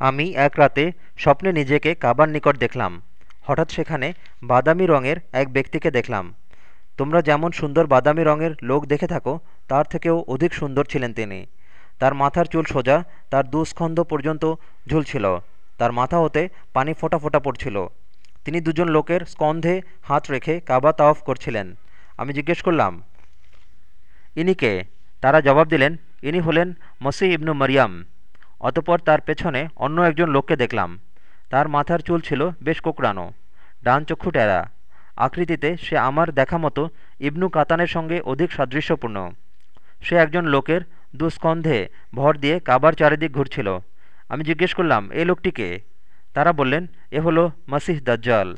আমি এক রাতে স্বপ্নে নিজেকে কাবার নিকট দেখলাম। হঠাৎ সেখানে বাদামি রঙের এক ব্যক্তিকে দেখলাম। তোমরা যেমন সুন্দর বাদামি রঙের লোক দেখে থাকো, তার থেকেও অধিক সুন্দর ছিলেন তিনি। তার মাথার চুল সোজা, তার দুস্কন্ধ পর্যন্ত ঝুলছিল। তার মাথা হতে পানি ফোঁটা ফোঁটা পড়ছিল। তিনি দুজন লোকের স্কন্ধে হাত রেখে কাবা তাওয়াফ করছিলেন। আমি জিজ্ঞেস করলাম, ইনি কে? তারা জবাব দিলেন, ইনি হলেন মসি ইবনু মারিয়াম। অতপর তার পেছনে অন্য একজন লোককে দেখলাম। তার মাথার চুল ছিল বেশ কোকড়ানো, ডান চক্ষু টেরা। আকৃতিতে সে আমার দেখা মতো ইবনু কাতানের সঙ্গে অধিক সাদৃশ্যপূর্ণ। সে একজন লোকের দুস্কন্ধে ভর দিয়ে কাবার চারিদিক ঘুরছিল। আমি জিজ্ঞেস করলাম এই লোকটিকে তারা বললেন, এ হলো মাসিহ দাজ্জাল।